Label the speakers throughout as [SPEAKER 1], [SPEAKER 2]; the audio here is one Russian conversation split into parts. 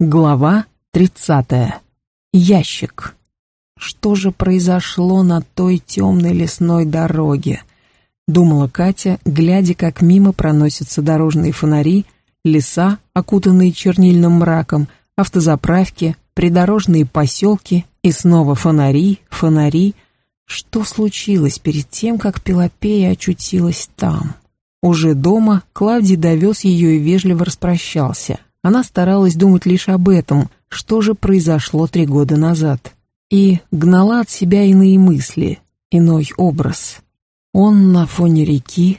[SPEAKER 1] Глава 30. Ящик. Что же произошло на той темной лесной дороге? Думала Катя, глядя, как мимо проносятся дорожные фонари, леса, окутанные чернильным мраком, автозаправки, придорожные поселки и снова фонари, фонари. Что случилось перед тем, как Пелопея очутилась там? Уже дома Клавдий довез ее и вежливо распрощался – она старалась думать лишь об этом, что же произошло три года назад. И гнала от себя иные мысли, иной образ. Он на фоне реки,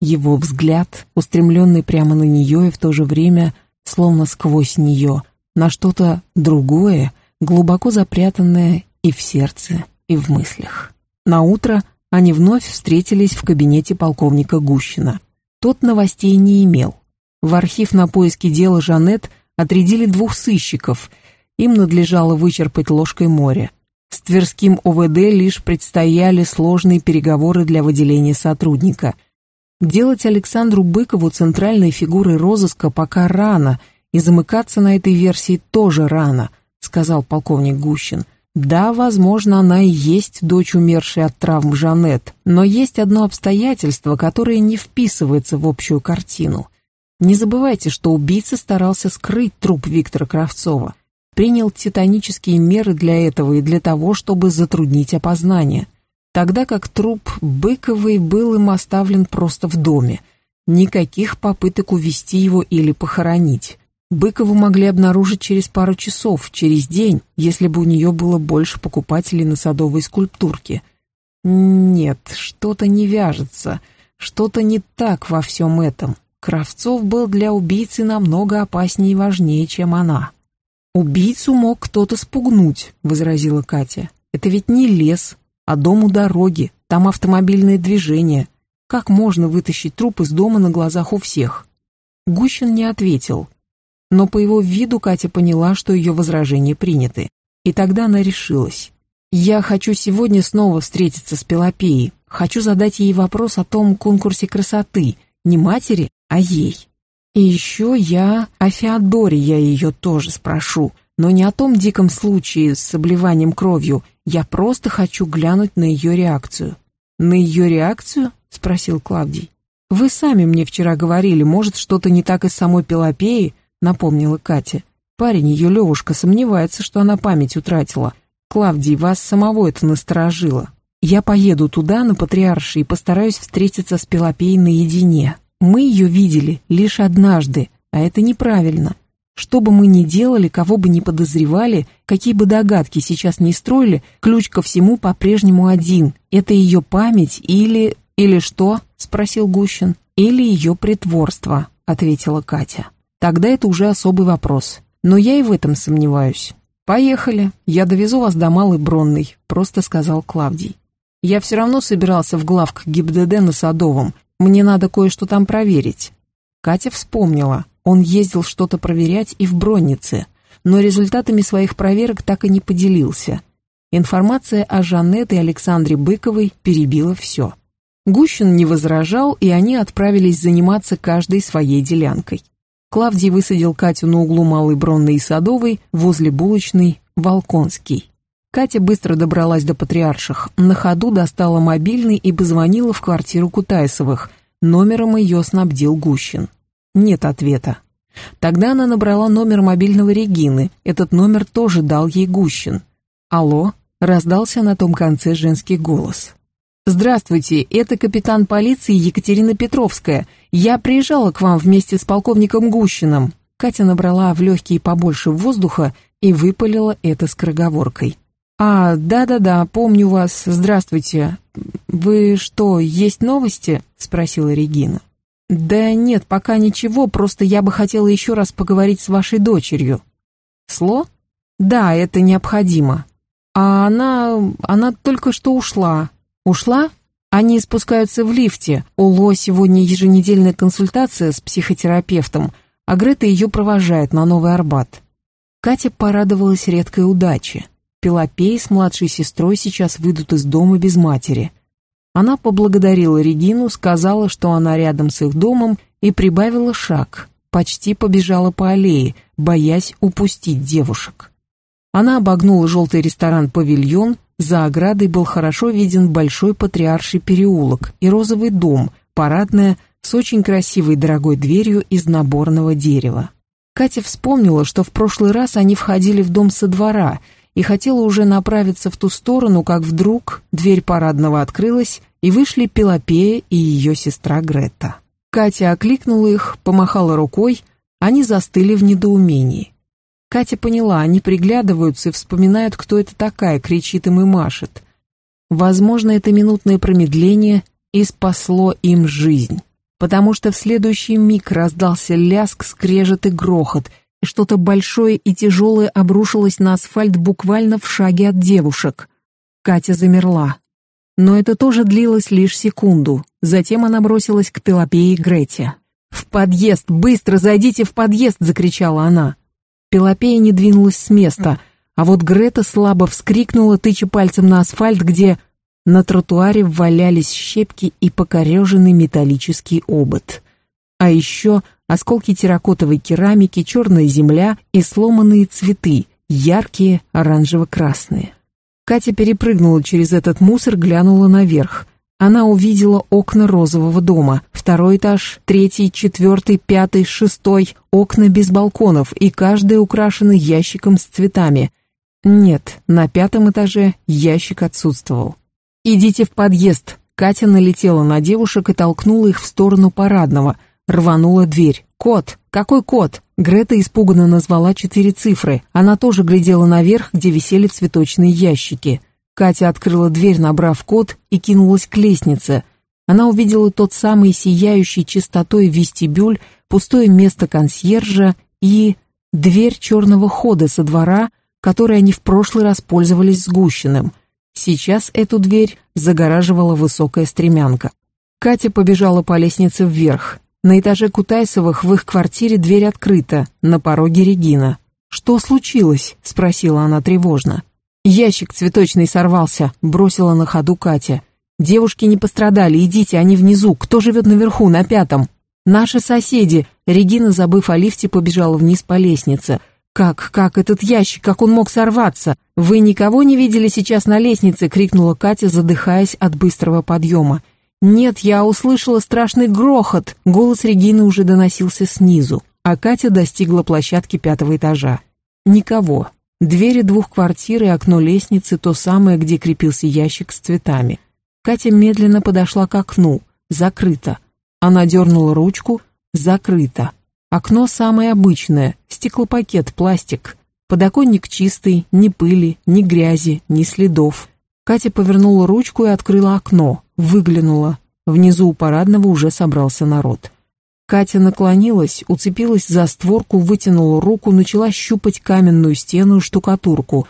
[SPEAKER 1] его взгляд, устремленный прямо на нее и в то же время словно сквозь нее, на что-то другое, глубоко запрятанное и в сердце, и в мыслях. На утро они вновь встретились в кабинете полковника Гущина. Тот новостей не имел. В архив на поиски дела Жанет отрядили двух сыщиков. Им надлежало вычерпать ложкой море. С Тверским ОВД лишь предстояли сложные переговоры для выделения сотрудника. Делать Александру Быкову центральной фигурой розыска пока рано, и замыкаться на этой версии тоже рано, сказал полковник Гущин. Да, возможно, она и есть дочь умершей от травм Жанет, но есть одно обстоятельство, которое не вписывается в общую картину. Не забывайте, что убийца старался скрыть труп Виктора Кравцова. Принял титанические меры для этого и для того, чтобы затруднить опознание. Тогда как труп Быковой был им оставлен просто в доме. Никаких попыток увести его или похоронить. Быкову могли обнаружить через пару часов, через день, если бы у нее было больше покупателей на садовой скульптурке. Нет, что-то не вяжется, что-то не так во всем этом. Кравцов был для убийцы намного опаснее и важнее, чем она. «Убийцу мог кто-то спугнуть», — возразила Катя. «Это ведь не лес, а дом у дороги, там автомобильное движение. Как можно вытащить труп из дома на глазах у всех?» Гущин не ответил, но по его виду Катя поняла, что ее возражения приняты. И тогда она решилась. «Я хочу сегодня снова встретиться с Пелопеей. Хочу задать ей вопрос о том конкурсе красоты. Не матери, а ей. И еще я о Феодоре я ее тоже спрошу, но не о том диком случае с обливанием кровью, я просто хочу глянуть на ее реакцию. «На ее реакцию?» — спросил Клавдий. «Вы сами мне вчера говорили, может, что-то не так и с самой Пелопеей?» — напомнила Катя. Парень ее Левушка сомневается, что она память утратила. Клавдий, вас самого это насторожило. Я поеду туда, на Патриарши, и постараюсь встретиться с Пелопеей наедине. Мы ее видели лишь однажды, а это неправильно. Что бы мы ни делали, кого бы ни подозревали, какие бы догадки сейчас ни строили, ключ ко всему по-прежнему один. Это ее память или... «Или что?» — спросил Гущин. «Или ее притворство», — ответила Катя. «Тогда это уже особый вопрос. Но я и в этом сомневаюсь». «Поехали. Я довезу вас до Малой Бронной», — просто сказал Клавдий. «Я все равно собирался в главк ГИБДД на Садовом, мне надо кое-что там проверить». Катя вспомнила. Он ездил что-то проверять и в Броннице, но результатами своих проверок так и не поделился. Информация о Жанет и Александре Быковой перебила все. Гущин не возражал, и они отправились заниматься каждой своей делянкой. Клавдий высадил Катю на углу Малой Бронной и Садовой возле булочной Волконский. Катя быстро добралась до Патриарших, на ходу достала мобильный и позвонила в квартиру Кутайсовых. Номером ее снабдил Гущин. Нет ответа. Тогда она набрала номер мобильного Регины, этот номер тоже дал ей Гущин. «Алло», — раздался на том конце женский голос. «Здравствуйте, это капитан полиции Екатерина Петровская. Я приезжала к вам вместе с полковником Гущиным». Катя набрала в легкие побольше воздуха и выпалила это скороговоркой. «А, да-да-да, помню вас. Здравствуйте. Вы что, есть новости?» — спросила Регина. «Да нет, пока ничего, просто я бы хотела еще раз поговорить с вашей дочерью». «Сло?» «Да, это необходимо». «А она... она только что ушла». «Ушла?» Они спускаются в лифте. У Ло сегодня еженедельная консультация с психотерапевтом, а Грета ее провожает на Новый Арбат. Катя порадовалась редкой удаче. Пелопей с младшей сестрой сейчас выйдут из дома без матери. Она поблагодарила Регину, сказала, что она рядом с их домом, и прибавила шаг. почти побежала по аллее, боясь упустить девушек. Она обогнула желтый ресторан-павильон, за оградой был хорошо виден большой патриарший переулок и розовый дом, парадная, с очень красивой дорогой дверью из наборного дерева. Катя вспомнила, что в прошлый раз они входили в дом со двора и хотела уже направиться в ту сторону, как вдруг дверь парадного открылась, и вышли Пелопея и ее сестра Грета. Катя окликнула их, помахала рукой, они застыли в недоумении. Катя поняла, они приглядываются и вспоминают, кто это такая, кричит им и машет. Возможно, это минутное промедление и спасло им жизнь, потому что в следующий миг раздался ляск, скрежет и грохот, что-то большое и тяжелое обрушилось на асфальт буквально в шаге от девушек. Катя замерла. Но это тоже длилось лишь секунду. Затем она бросилась к Пелопее и Грете. «В подъезд! Быстро зайдите в подъезд!» — закричала она. Пелопея не двинулась с места, а вот Грета слабо вскрикнула, тыча пальцем на асфальт, где на тротуаре валялись щепки и покореженный металлический обод. А еще осколки терракотовой керамики, черная земля и сломанные цветы, яркие оранжево-красные. Катя перепрыгнула через этот мусор, глянула наверх. Она увидела окна розового дома. Второй этаж, третий, четвертый, пятый, шестой. Окна без балконов, и каждый украшены ящиком с цветами. Нет, на пятом этаже ящик отсутствовал. «Идите в подъезд!» Катя налетела на девушек и толкнула их в сторону парадного. Рванула дверь. «Кот! Какой кот?» Грета испуганно назвала четыре цифры. Она тоже глядела наверх, где висели цветочные ящики. Катя открыла дверь, набрав код, и кинулась к лестнице. Она увидела тот самый сияющий чистотой вестибюль, пустое место консьержа и дверь черного хода со двора, которой они в прошлый раз пользовались с Гущиным. Сейчас эту дверь загораживала высокая стремянка. Катя побежала по лестнице вверх. На этаже Кутайсовых в их квартире дверь открыта, на пороге Регина. «Что случилось?» — спросила она тревожно. «Ящик цветочный сорвался», — бросила на ходу Катя. «Девушки не пострадали, идите, они внизу. Кто живет наверху, на пятом?» «Наши соседи!» Регина, забыв о лифте, побежала вниз по лестнице. «Как, как, этот ящик, как он мог сорваться? Вы никого не видели сейчас на лестнице?» — крикнула Катя, задыхаясь от быстрого подъема. «Нет, я услышала страшный грохот!» Голос Регины уже доносился снизу, а Катя достигла площадки пятого этажа. Никого. Двери двух квартир и окно лестницы, то самое, где крепился ящик с цветами. Катя медленно подошла к окну. Закрыто. Она дернула ручку. Закрыто. Окно самое обычное. Стеклопакет, пластик. Подоконник чистый, ни пыли, ни грязи, ни следов. Катя повернула ручку и открыла окно, выглянула. Внизу у парадного уже собрался народ. Катя наклонилась, уцепилась за створку, вытянула руку, начала щупать каменную стену и штукатурку.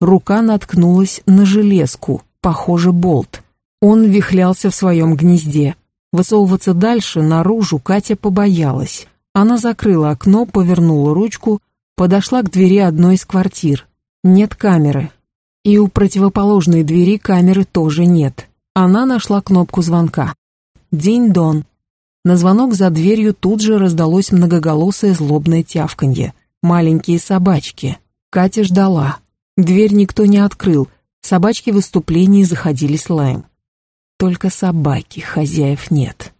[SPEAKER 1] Рука наткнулась на железку, похоже, болт. Он вихлялся в своем гнезде. Высовываться дальше, наружу, Катя побоялась. Она закрыла окно, повернула ручку, подошла к двери одной из квартир. Нет камеры. И у противоположной двери камеры тоже нет. Она нашла кнопку звонка. День-дон. На звонок за дверью тут же раздалось многоголосое злобное тявканье. Маленькие собачки. Катя ждала. Дверь никто не открыл. Собачки в выступлении заходили с лаем. Только собаки, хозяев нет.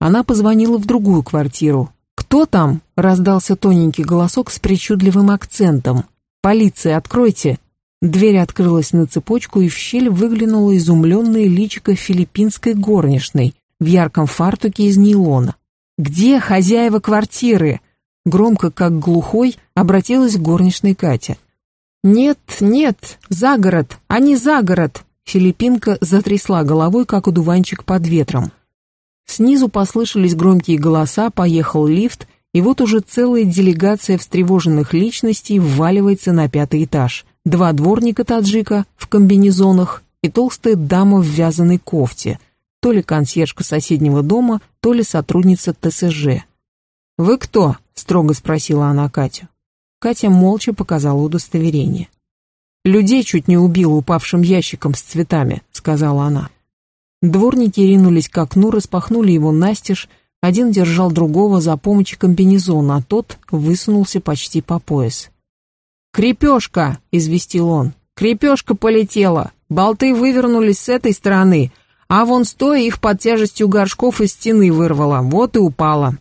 [SPEAKER 1] Она позвонила в другую квартиру. «Кто там?» — раздался тоненький голосок с причудливым акцентом. «Полиция, откройте!» Дверь открылась на цепочку, и в щель выглянуло изумленное личико филиппинской горничной в ярком фартуке из нейлона. «Где хозяева квартиры?» Громко, как глухой, обратилась к горничной Катя. «Нет, нет, за город, они за город!» Филиппинка затрясла головой, как удуванчик под ветром. Снизу послышались громкие голоса, поехал лифт, и вот уже целая делегация встревоженных личностей вваливается на пятый этаж два дворника-таджика в комбинезонах и толстая дама в вязаной кофте, то ли консьержка соседнего дома, то ли сотрудница ТСЖ. «Вы кто?» — строго спросила она Катю. Катя молча показала удостоверение. «Людей чуть не убил упавшим ящиком с цветами», — сказала она. Дворники ринулись к окну, распахнули его настежь, Один держал другого за помощью комбинезона, а тот высунулся почти по пояс. «Крепежка!» — известил он. «Крепежка полетела! Болты вывернулись с этой стороны, а вон стоя их под тяжестью горшков из стены вырвало, вот и упала.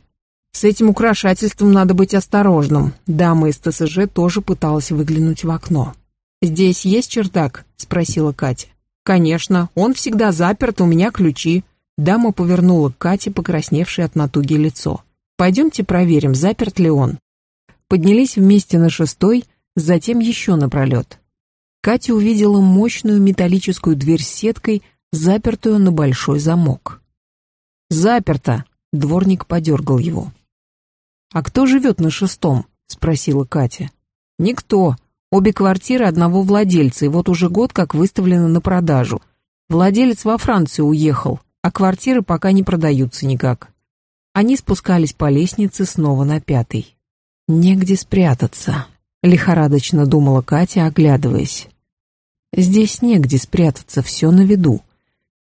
[SPEAKER 1] С этим украшательством надо быть осторожным. Дама из ТСЖ тоже пыталась выглянуть в окно. «Здесь есть чердак?» — спросила Катя. «Конечно, он всегда заперт, у меня ключи». Дама повернула к Кате, покрасневшее от натуги лицо. «Пойдемте проверим, заперт ли он». Поднялись вместе на шестой, затем еще напролет. Катя увидела мощную металлическую дверь с сеткой, запертую на большой замок. «Заперто!» — дворник подергал его. «А кто живет на шестом?» — спросила Катя. «Никто. Обе квартиры одного владельца, и вот уже год как выставлены на продажу. Владелец во Францию уехал, а квартиры пока не продаются никак». Они спускались по лестнице снова на пятый. «Негде спрятаться», — лихорадочно думала Катя, оглядываясь. «Здесь негде спрятаться, все на виду.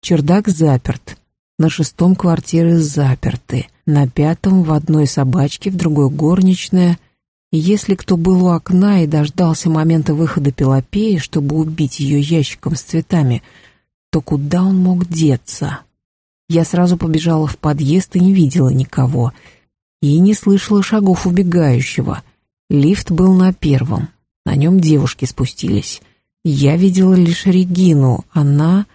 [SPEAKER 1] Чердак заперт, на шестом квартиры заперты, на пятом в одной собачке, в другой горничная. Если кто был у окна и дождался момента выхода Пелопеи, чтобы убить ее ящиком с цветами, то куда он мог деться? Я сразу побежала в подъезд и не видела никого, и не слышала шагов убегающего — Лифт был на первом, на нем девушки спустились. Я видела лишь Регину, она...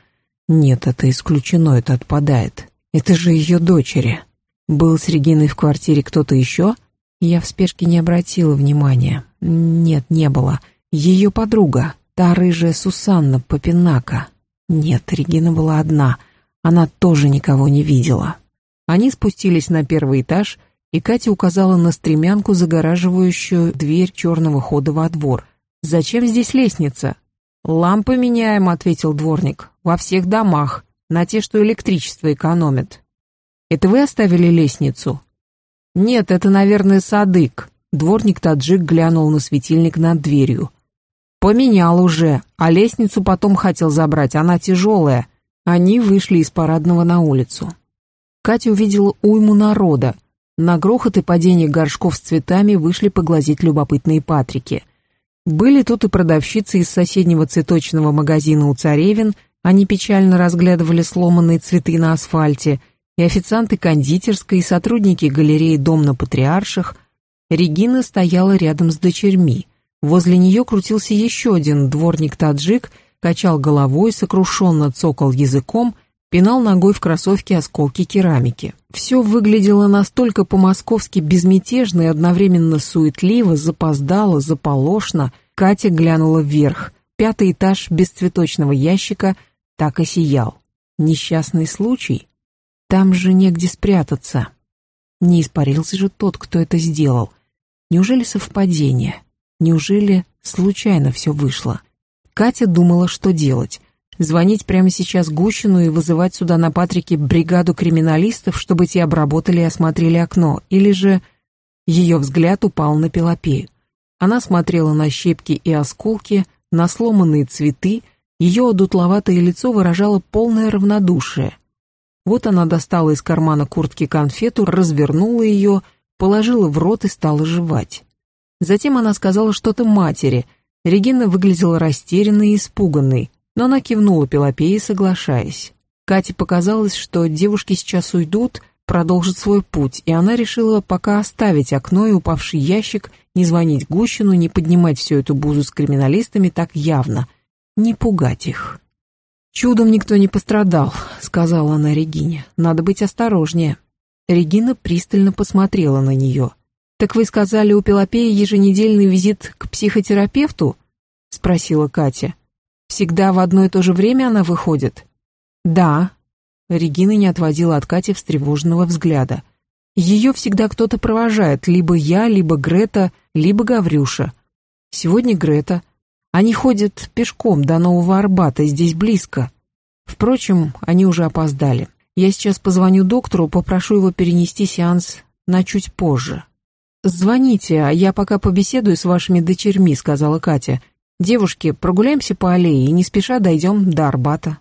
[SPEAKER 1] Нет, это исключено, это отпадает. Это же ее дочери. Был с Региной в квартире кто-то еще? Я в спешке не обратила внимания. Нет, не было. Ее подруга, та рыжая Сусанна Попинака. Нет, Регина была одна. Она тоже никого не видела. Они спустились на первый этаж — и Катя указала на стремянку, загораживающую дверь черного хода во двор. «Зачем здесь лестница?» «Лампы меняем», — ответил дворник. «Во всех домах, на те, что электричество экономят». «Это вы оставили лестницу?» «Нет, это, наверное, садык». Дворник-таджик глянул на светильник над дверью. «Поменял уже, а лестницу потом хотел забрать, она тяжелая». Они вышли из парадного на улицу. Катя увидела уйму народа, на грохот и падение горшков с цветами вышли поглазеть любопытные патрики. Были тут и продавщицы из соседнего цветочного магазина у царевин, они печально разглядывали сломанные цветы на асфальте, и официанты кондитерской, и сотрудники галереи «Дом на Патриарших». Регина стояла рядом с дочерьми. Возле нее крутился еще один дворник-таджик, качал головой, сокрушенно цокал языком пинал ногой в кроссовке осколки керамики. Все выглядело настолько по-московски безмятежно и одновременно суетливо, запоздало, заполошно. Катя глянула вверх. Пятый этаж без цветочного ящика так и сиял. Несчастный случай? Там же негде спрятаться. Не испарился же тот, кто это сделал. Неужели совпадение? Неужели случайно все вышло? Катя думала, что делать. Звонить прямо сейчас Гущину и вызывать сюда на Патрике бригаду криминалистов, чтобы те обработали и осмотрели окно, или же... Ее взгляд упал на Пелопею. Она смотрела на щепки и осколки, на сломанные цветы, ее одутловатое лицо выражало полное равнодушие. Вот она достала из кармана куртки конфету, развернула ее, положила в рот и стала жевать. Затем она сказала что-то матери. Регина выглядела растерянной и испуганной но она кивнула Пелопее, соглашаясь. Кате показалось, что девушки сейчас уйдут, продолжат свой путь, и она решила пока оставить окно и упавший ящик, не звонить Гущину, не поднимать всю эту бузу с криминалистами так явно, не пугать их. «Чудом никто не пострадал», — сказала она Регине. «Надо быть осторожнее». Регина пристально посмотрела на нее. «Так вы сказали, у Пелопеи еженедельный визит к психотерапевту?» — спросила Катя. Всегда в одно и то же время она выходит? Да. Регина не отводила от Кати встревоженного взгляда. Ее всегда кто-то провожает, либо я, либо Грета, либо Гаврюша. Сегодня Грета. Они ходят пешком до Нового Арбата, здесь близко. Впрочем, они уже опоздали. Я сейчас позвоню доктору, попрошу его перенести сеанс на чуть позже. «Звоните, а я пока побеседую с вашими дочерьми», — сказала Катя. «Девушки, прогуляемся по аллее и не спеша дойдем до Арбата».